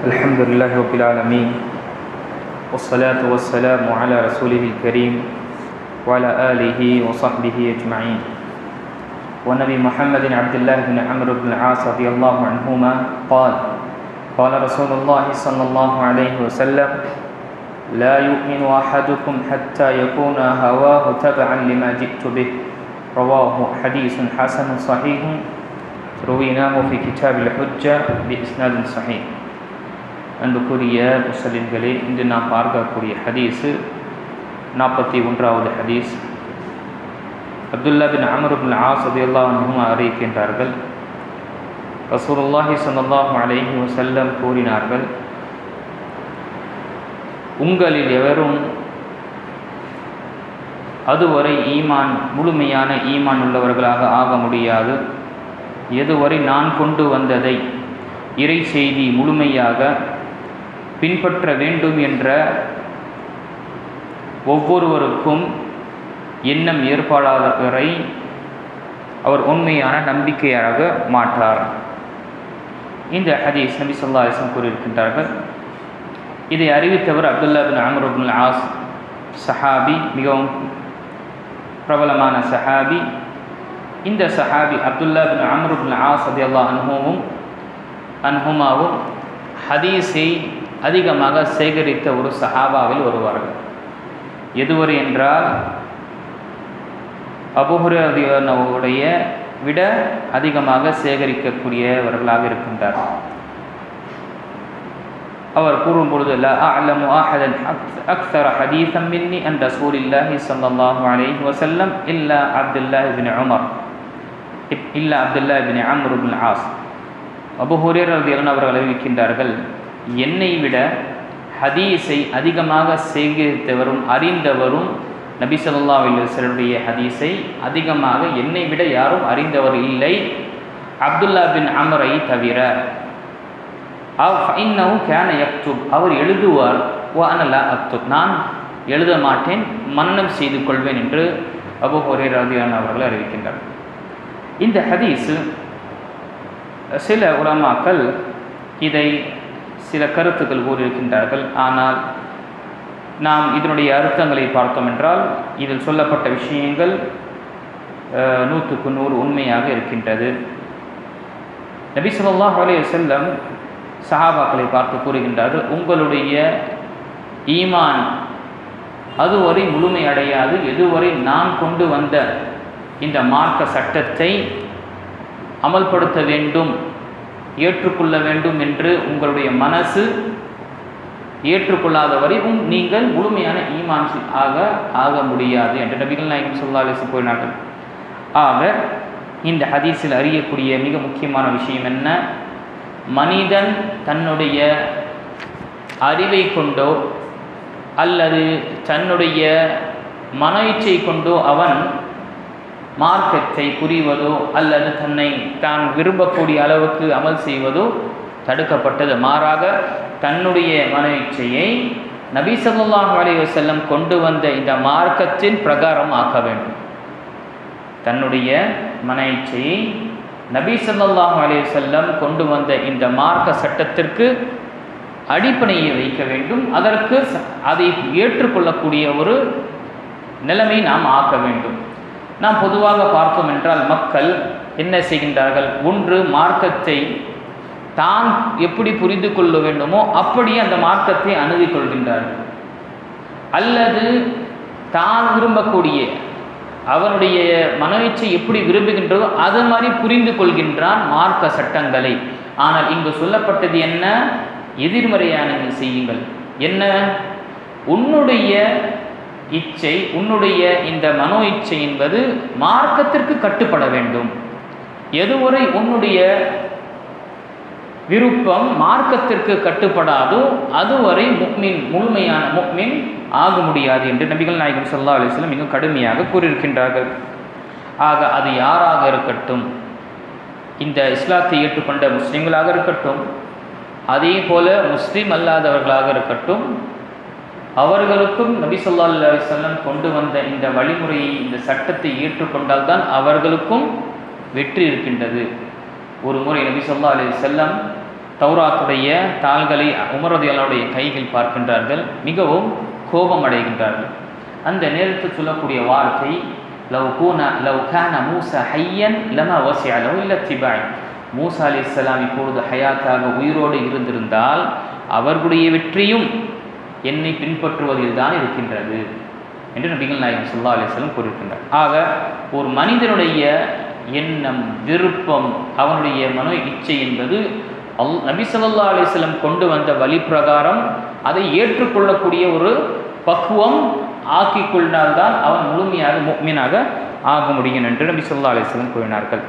الحمد لله رب العالمين والصلاة والسلام على رسوله الكريم وعلى آله وصحبه أجمعين. ونبي محمد عبد الله بن عمرو بن العاص رضي الله عنهما قال قال رسول الله صلى الله عليه وسلم لا يؤمن أحدكم حتى يكون هواه تبعا لما جئت به. رواه حديث حسن صحيح رويناه في كتاب الحجة بإسناد صحيح. அன்புக்குரிய முஸ்லிம்களே இன்று நாம் பார்க்கக்கூடிய ஹதீஸு நாற்பத்தி ஒன்றாவது ஹதீஸ். அப்துல்லா பின் அமருபின் ஆசதியுல்லாஹும் அறிவிக்கின்றார்கள். ரசூலுல்லாஹி ஸல்லல்லாஹு அலைஹி செல்லம் கூறினார்கள் உங்களில் எவரும் அதுவரை ஈமான் முழுமையான ஈமான் உள்ளவர்களாக ஆக முடியாது. எதுவரை நான் கொண்டு வந்ததை இறை செய்தி முழுமையாக பின்பற்ற வேண்டும் என்ற ஒவ்வொருவருக்கும் எண்ணம் ஏற்பாடாத வரை அவர் உண்மையான நம்பிக்கையாக மாட்டார் இந்த ஹதீஸ் நபி சொல்லா அலிஸ்லம் கூறியிருக்கின்றார்கள். இதை அறிவித்தவர் அப்துல்லா பின் அமருபுல் ஆஸ் சஹாபி மிகவும் பிரபலமான சஹாபி. இந்த சஹாபி அப்துல்லா பின் அமருபுல் ஆஸ் அதி அல்லா அனுபவமும் அன்ஹுமாவும் ஹதீஸை அதிகமாக சேகரித்த ஒரு சஹாபாவில் ஒருவார்கள் எதுவர் என்றால் அபுஹுரதியனவுடைய விட அதிகமாக சேகரிக்கக்கூடியவர்களாக இருக்கின்றார். அவர் கூறும் பொழுது லா அலமு அஹதன் அக்தர ஹதீசம் மின்னி அன் ரசூலில்லாஹி ஸல்லல்லாஹு அலைஹி வசல்லம் இல்லா அப்துல்லாஹ் இப்னு உமர். இல்லா அப்துல்லாஹ் இப்னு அம்ர் ஆஸ் அபு அவர்கள் அறிவிக்கின்றார்கள் என்னை விட ஹதீஸை அதிகமாக சேகரித்தவரும் அறிந்தவரும் நபி சொல்லா அலுவலுடைய ஹதீஸை அதிகமாக என்னை விட யாரும் அறிந்தவர் இல்லை. அப்துல்லா பின் அமரை தவிர இன்னவும் கேன யக்துப் அவர் எழுதுவார் ஓ அனல்லா அக்துப். நான் எழுத மாட்டேன் மன்னம் செய்து கொள்வேன் என்று அபு ஹொரே ரதியான் அவர்கள் அறிவிக்கின்றார். இந்த ஹதீஸு சில உலமாக்கள் இதை சில கருத்துக்கள் கூறியிருக்கின்றார்கள். ஆனால் நாம் இதனுடைய அர்த்தங்களை பார்த்தோம் என்றால் இதில் சொல்லப்பட்ட விஷயங்கள் நூற்றுக்கு நூறு உண்மையாக இருக்கின்றது. நபி சொல்லாஹ் அலைய செல்லம் சஹாபாக்களை பார்த்து கூறுகின்றார்கள் உங்களுடைய ஈமான் அதுவரை முழுமை அடையாது எதுவரை நான் கொண்டு வந்த இந்த மார்க்க சட்டத்தை அமல்படுத்த வேண்டும் ஏற்றுக்கொள்ள வேண்டும் என்று உங்களுடைய மனசு ஏற்றுக்கொள்ளாத வரையும் நீங்கள் முழுமையான ஈமான் ஆக ஆக முடியாது என்று நபிகள் நாயகம் சொல்லா அலிசு கூறினார்கள். ஆக இந்த ஹதீஸில் அறியக்கூடிய மிக முக்கியமான விஷயம் என்ன? மனிதன் தன்னுடைய அறிவை கொண்டோ அல்லது தன்னுடைய மன இச்சை கொண்டோ அவன் மார்க்கத்தை புரிவதோ அல்லது தன்னை தான் விரும்பக்கூடிய அளவுக்கு அமல் செய்வதோ தடுக்கப்பட்டது. மாறாக தன்னுடைய மன இச்சையை நபி சொல்லாஹ் அலி வசல்லம் கொண்டு வந்த இந்த மார்க்கத்தின் பிரகாரம் ஆக்க வேண்டும். தன்னுடைய மன இச்சையை நபி சொல்லாஹ் அலி கொண்டு வந்த இந்த மார்க்க சட்டத்திற்கு அடிப்படையை வைக்க வேண்டும். அதற்கு அதை ஏற்றுக்கொள்ளக்கூடிய ஒரு நிலைமை நாம் ஆக்க வேண்டும். நாம் பொதுவாக பார்த்தோம் என்றால் மக்கள் என்ன செய்கின்றார்கள்? ஒன்று மார்க்கத்தை தான் எப்படி புரிந்து கொள்ள வேண்டுமோ அப்படியே அந்த மார்க்கத்தை அணுகி கொள்கின்றார்கள். அல்லது தான் விரும்பக்கூடிய அவனுடைய மனவீச்சை எப்படி விரும்புகின்றதோ அது மாதிரி புரிந்து கொள்கின்றான் மார்க்க சட்டங்களை. ஆனால் இங்கு சொல்லப்பட்டது என்ன? எதிர்மறையான செய்யுங்கள். என்ன? உன்னுடைய இச்சை உன்னுடைய இந்த மனோ இச்சை என்பது மார்க்கத்திற்கு கட்டுப்பட வேண்டும். எதுவரை உன்னுடைய விருப்பம் மார்க்கத்திற்கு கட்டுப்படாதோ அதுவரை முக்மின் முழுமையான முக்மின் ஆக முடியாது என்று நபிகள் நாயகம் சல்லா அலிஸ்லம் மிக கடுமையாக கூறியிருக்கின்றார்கள். ஆக அது யாராக இருக்கட்டும் இந்த இஸ்லாத்தை ஏற்றுக்கொண்ட முஸ்லீம்களாக இருக்கட்டும் அதே போல முஸ்லீம் அல்லாதவர்களாக இருக்கட்டும் அவர்களுக்கும் நபி சொல்லா அலிசல்லம் கொண்டு வந்த இந்த வழிமுறையை இந்த சட்டத்தை ஏற்றுக்கொண்டால்தான் அவர்களுக்கும் வெற்றி இருக்கின்றது. ஒரு முறை நபி சொல்லா அலி செல்லம் தௌராத்துடைய தாள்களை உமரதியாளுடைய கைகள் பார்க்கின்றார்கள். மிகவும் கோபம் அடைகின்றார்கள். அந்த நேரத்தில் சொல்லக்கூடிய வார்த்தை லவ் கூனா லவ் கான மூசா ஹையன் லமா வசியா லவ் இல்ல திபாய் மூசா அலி இஸ்லாம் இப்பொழுது ஹயாத்தாக உயிரோடு இருந்திருந்தால் அவர்களுடைய வெற்றியும் என்னை பின்பற்றுவதில் தான் இருக்கின்றது என்று நபிகள் நாயகம் சுல்லா அலிஸ்லம் கூறியிருக்கின்றார். ஆக ஒரு மனிதனுடைய எண்ணம் விருப்பம் அவனுடைய மனோ இச்சை என்பது அல் நபி சொல்லா அலிஸ்லம் கொண்டு வந்த வழி பிரகாரம் அதை ஏற்றுக்கொள்ளக்கூடிய ஒரு பக்குவம் ஆக்கி கொண்டால்தான் அவன் முழுமையாக முக்மீனாக ஆக முடியும் என்று நபி சொல்லா அலிஸ்லம் கூறினார்கள்.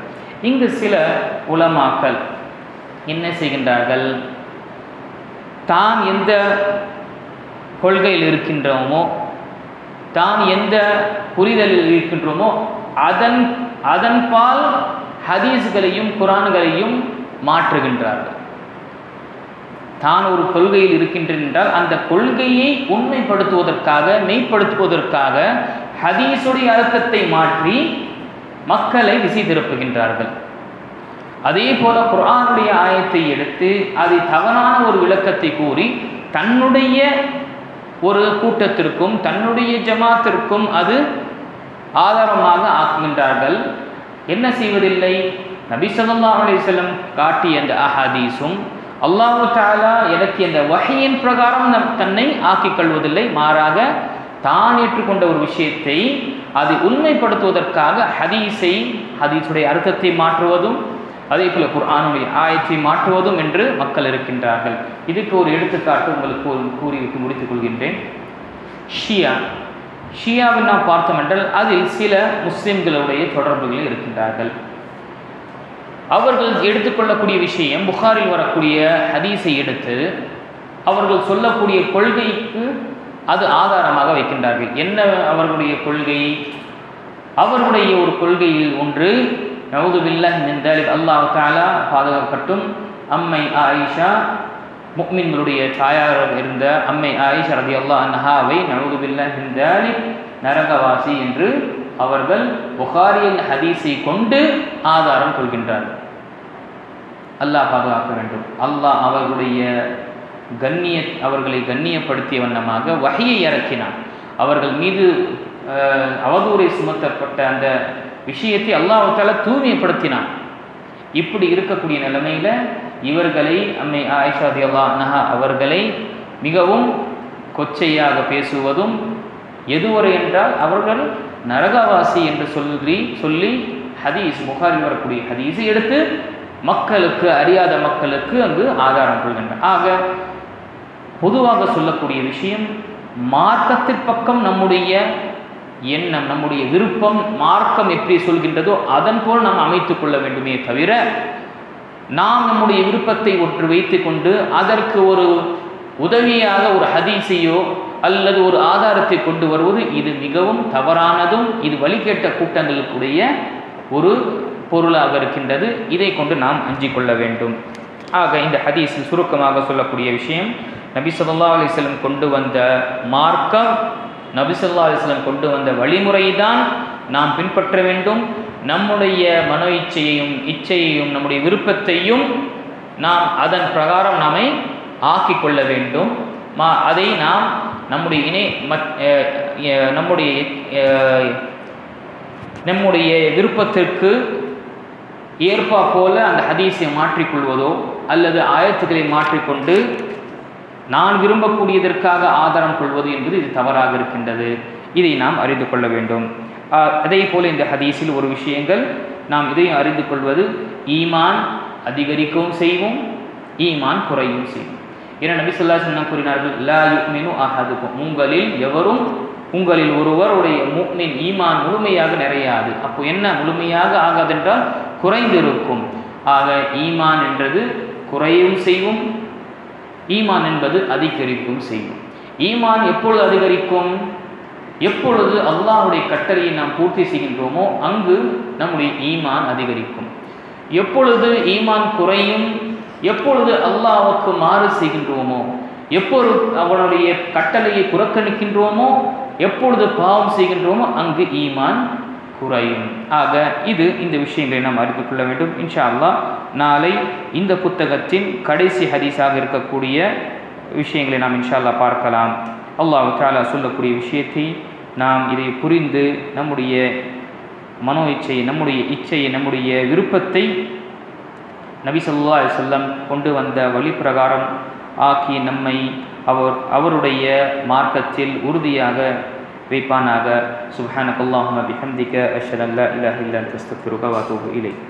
இங்கு சில உலமாக்கள் என்ன செய்கின்றார்கள்? தான் எந்த கொள்கையில் இருக்கின்றோமோ தான் எந்த புரிதலில் இருக்கின்றோமோ அதன் அதன்பால் ஹதீஸ்களையும் குரான்களையும் மாற்றுகின்றார்கள். தான் ஒரு கொள்கையில் இருக்கின்றேன் என்றால் அந்த கொள்கையை உண்மைப்படுத்துவதற்காக மெய்ப்படுத்துவதற்காக ஹதீஸுடைய அர்த்தத்தை மாற்றி மக்களை திசை திருப்புகின்றார்கள். அதே போல குரானுடைய ஆயத்தை எடுத்து அதை தவறான ஒரு விளக்கத்தை கூறி தன்னுடைய ஒரு கூட்டத்திற்கும் தன்னுடைய ஜமாத்திற்கும் அது ஆதாரமாக ஆக்குகின்றார்கள். என்ன செய்வதில்லை? நபி ஸல்லல்லாஹு அலைஹி காட்டிய அந்த அஹாதீஸும் அல்லாஹு தாலா எனக்கு அந்த வகையின் பிரகாரம் நம் தன்னை ஆக்கிக் கொள்வதில்லை. மாறாக தான் ஏற்றுக்கொண்ட ஒரு விஷயத்தை அதை உண்மைப்படுத்துவதற்காக ஹதீஸை ஹதீஸுடைய அர்த்தத்தை மாற்றுவதும் அதே போல குர்ஆனுடைய ஆயத்தை மாற்றுவதும் என்று மக்கள் இருக்கின்றார்கள். இதுக்கு ஒரு எடுத்துக்காட்டு உங்களுக்கு ஒரு கூறிவிட்டு முடித்துக் கொள்கின்றேன். ஷியா. ஷியாவை நாம் பார்த்தோம் என்றால் அதில் சில முஸ்லிம்களுடைய தொடர்புகள் இருக்கின்றார்கள். அவர்கள் எடுத்துக்கொள்ளக்கூடிய விஷயம் புகாரில் வரக்கூடிய ஹதீஸை எடுத்து அவர்கள் சொல்லக்கூடிய கொள்கைக்கு அது ஆதாரமாக வைக்கின்றார்கள். என்ன அவர்களுடைய கொள்கை? அவர்களுடைய ஒரு கொள்கையில் ஒன்று நவுது வில்லஹ் மின் தாலிக். அல்லாஹ் தாலா பாதுகாக்கட்டும். அம்மை ஆயிஷா முக்மின்களுடைய தாயாராக இருந்த அம்மை ஆயிஷா ரதி அல்லாஹ் அன்ஹாவை நவுது பில்லாஹ் மின் தாலிப் நரகவாசி என்று அவர்கள் புகாரியின் ஹதீஸை கொண்டு ஆதாரம் கொள்கின்றார்கள் அல்லாஹ் பாதுகாக்க வேண்டும். அல்லாஹ் அவர்களுடைய கண்ணிய அவர்களை கண்ணியப்படுத்திய வண்ணமாக வகையை இறக்கினான். அவர்கள் மீது அஹ், அவதூறை சுமத்தப்பட்ட அந்த விஷயத்தை அல்லாஹால தூய்மைப்படுத்தினான். இப்படி இருக்கக்கூடிய நிலைமையில இவர்களை அம்மை ஆயிஷாதி அல்லா அன்னஹா அவர்களை மிகவும் கொச்சையாக பேசுவதும் எதுவரை என்றால் அவர்கள் நரகவாசி என்று சொல்லி சொல்லி ஹதீஸ் புகாரில் வரக்கூடிய ஹதீஸை எடுத்து மக்களுக்கு அறியாத மக்களுக்கு அங்கு ஆதாரம் கொள்கின்றன ஆக பொதுவாக சொல்லக்கூடிய விஷயம் மார்க்கத்தின் பக்கம் நம்முடைய எண்ணம் நம்முடைய விருப்பம் மார்க்கம் எப்படி சொல்கின்றதோ அதன் போல் நாம் அமைத்துக் கொள்ள வேண்டுமே தவிர நாம் நம்முடைய விருப்பத்தை ஒன்று வைத்துக்கொண்டு அதற்கு ஒரு உதவியாக ஒரு ஹதீஸையோ அல்லது ஒரு ஆதாரத்தை கொண்டு வருவது இது மிகவும் தவறானதும் இது வழிகேட்ட கூட்டங்களுக்குடைய ஒரு பொருளாக இருக்கின்றது. இதை கொண்டு நாம் அஞ்சிக் கொள்ள வேண்டும். ஆக இந்த ஹதீஸில் சுருக்கமாக சொல்லக்கூடிய விஷயம் நபி சொல்லா அலிஸ்லம் கொண்டு வந்த மார்க்கம் நபிசுல்லா அலிஸ்லம் கொண்டு வந்த வழிமுறை தான் நாம் பின்பற்ற வேண்டும். நம்முடைய மனோ இச்சையையும் இச்சையையும் நம்முடைய விருப்பத்தையும் நாம் அதன் பிரகாரம் நாமை ஆக்கி கொள்ள வேண்டும். மா அதை நாம் நம்முடைய இணை நம்முடைய நம்முடைய விருப்பத்திற்கு ஏற்பா போல அந்த ஹதீஸை மாற்றிக்கொள்வதோ அல்லது ஆயத்துக்களை மாற்றிக்கொண்டு நான் விரும்பக்கூடியதற்காக ஆதாரம் கொள்வது என்பது இது தவறாக இருக்கின்றது. இதை நாம் அறிந்து கொள்ள வேண்டும். அதே போல இந்த ஹதீஸில் ஒரு விஷயங்கள் நாம் இதையும் அறிந்து கொள்வது. ஈமான் அதிகரிக்கவும் செய்வோம் ஈமான் குறையும் செய்வோம் என நபி சொல்லா என்ன கூறினார்கள் லா யுக்மினு அஹதுக்கும். உங்களில் எவரும் உங்களில் ஒருவருடைய முக்மின் ஈமான் முழுமையாக நிறையாது. அப்போ என்ன முழுமையாக ஆகாதென்றால் குறைந்திருக்கும். ஆக ஈமான் என்றது குறையும் செய்வோம் ஈமான் என்பது அதிகரிக்கும் செய்யும். ஈமான் எப்பொழுது அதிகரிக்கும்? எப்பொழுது அல்லாஹுடைய கட்டளையை நாம் பூர்த்தி செய்கின்றோமோ அங்கு நம்முடைய ஈமான் அதிகரிக்கும். எப்பொழுது ஈமான் குறையும்? எப்பொழுது அல்லாஹுக்கு மாறு செய்கின்றோமோ? எப்பொழுது அவனுடைய கட்டளையை புறக்கணிக்கின்றோமோ? எப்பொழுது பாவம் செய்கின்றோமோ அங்கு ஈமான் குறையும் ஆக இது இந்த விஷயங்களை நாம் அறிந்து கொள்ள வேண்டும். இன்ஷா அல்லாஹ் நாளை இந்த புத்தகத்தின் கடைசி ஹதீஸாக இருக்கக்கூடிய விஷயங்களை நாம் இன்ஷா அல்லாஹ் பார்க்கலாம். அல்லாஹ் தாலா சொல்லக்கூடிய விஷயத்தை நாம் இதை புரிந்து நம்முடைய மனோ இச்சையை நம்முடைய இச்சையை நம்முடைய விருப்பத்தை நபி சொல்லா அலைஹி கொண்டு வந்த வழி பிரகாரம் ஆக்கி நம்மை அவர் அவருடைய மார்க்கத்தில் உறுதியாக வைப்பானாக சுப்ஹானக்கல்லாஹும்ம பிஹம்திக அஷ்ஹது அன் லா இலாஹ இல்லா அன்த அஸ்தக்ஃபிருக வ அத்தூபு இலைக்